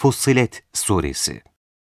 Fussilet Suresi.